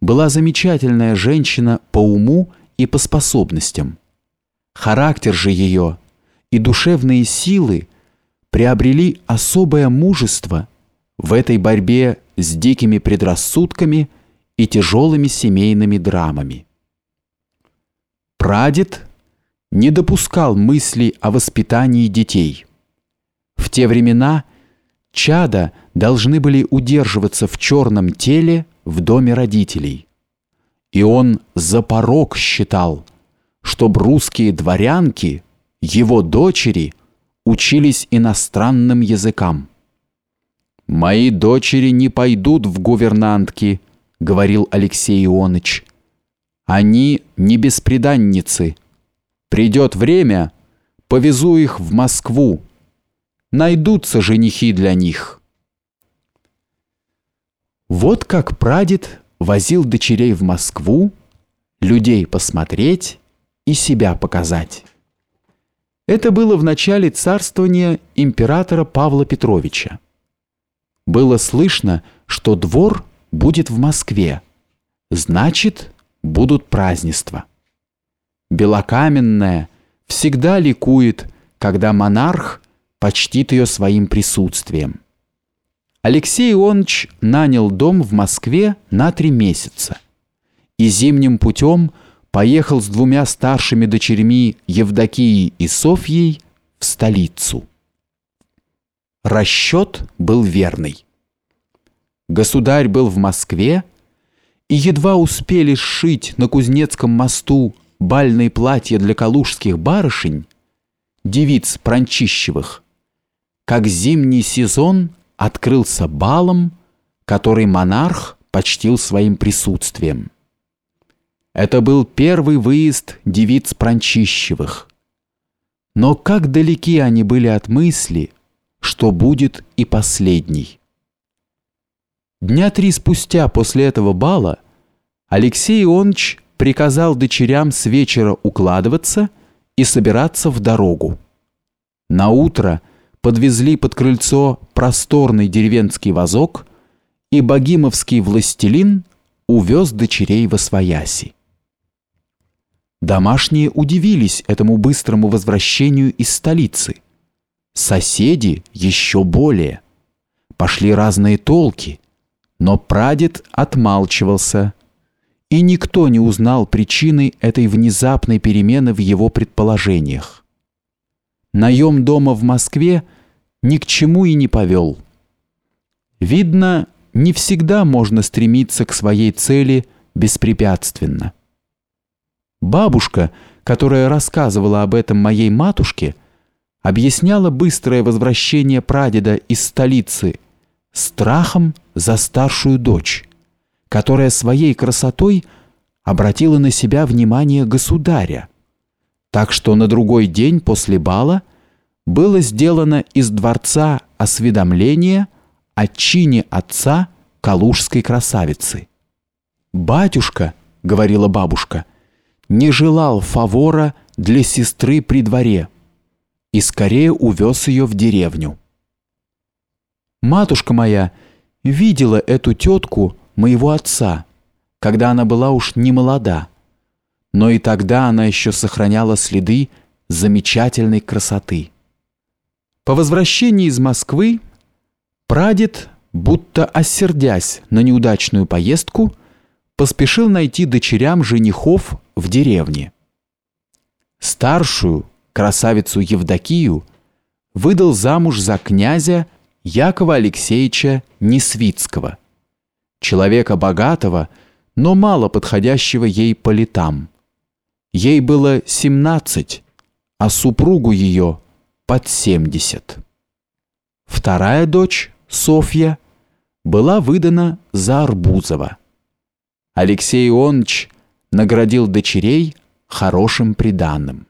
была замечательная женщина по уму и по способностям. Характер же ее и душевные силы приобрели особое мужество в этой борьбе с дикими предрассудками и тяжелыми семейными драмами. Прадед не допускал мыслей о воспитании детей. В те времена чада должны были удерживаться в черном теле в доме родителей. И он за порог считал, чтобы русские дворянки, его дочери, учились иностранным языкам. «Мои дочери не пойдут в гувернантки», — говорил Алексей Ионыч. «Они не беспреданницы. Придет время, повезу их в Москву. Найдутся женихи для них». Вот как прадед возил дочерей в Москву, людей посмотреть и себя показать. Это было в начале царствования императора Павла Петровича. Было слышно, что двор будет в Москве, значит, будут празднества. Белокаменная всегда ликует, когда монарх почтит ее своим присутствием. Алексей Ионович нанял дом в Москве на три месяца и зимним путем поехал с двумя старшими дочерьми Евдокией и Софьей в столицу. Расчет был верный. Государь был в Москве, и едва успели сшить на Кузнецком мосту бальные платья для калужских барышень, девиц Пранчищевых, как зимний сезон открылся балом, который монарх почтил своим присутствием. Это был первый выезд девиц Пранчищевых. Но как далеки они были от мысли, что будет и последний. Дня три спустя после этого бала Алексей Ионыч приказал дочерям с вечера укладываться и собираться в дорогу. На утро подвезли под крыльцо просторный деревенский вазок, и богимовский властелин увез дочерей во свояси. Домашние удивились этому быстрому возвращению из столицы. Соседи еще более. Пошли разные толки, но прадед отмалчивался, и никто не узнал причины этой внезапной перемены в его предположениях. Наем дома в Москве ни к чему и не повел. Видно, не всегда можно стремиться к своей цели беспрепятственно. Бабушка, которая рассказывала об этом моей матушке, объясняла быстрое возвращение прадеда из столицы страхом за старшую дочь, которая своей красотой обратила на себя внимание государя. Так что на другой день после бала было сделано из дворца осведомление о чине отца калужской красавицы. «Батюшка», — говорила бабушка, — не желал фавора для сестры при дворе и скорее увез ее в деревню. Матушка моя видела эту тетку моего отца, когда она была уж не молода, но и тогда она еще сохраняла следы замечательной красоты. По возвращении из Москвы прадед, будто осердясь на неудачную поездку, поспешил найти дочерям женихов в деревне. Старшую, красавицу Евдокию, выдал замуж за князя Якова Алексеевича Несвицкого, человека богатого, но мало подходящего ей по летам. Ей было 17, а супругу ее под 70. Вторая дочь, Софья, была выдана за Арбузова. Алексей Ионович наградил дочерей хорошим приданым.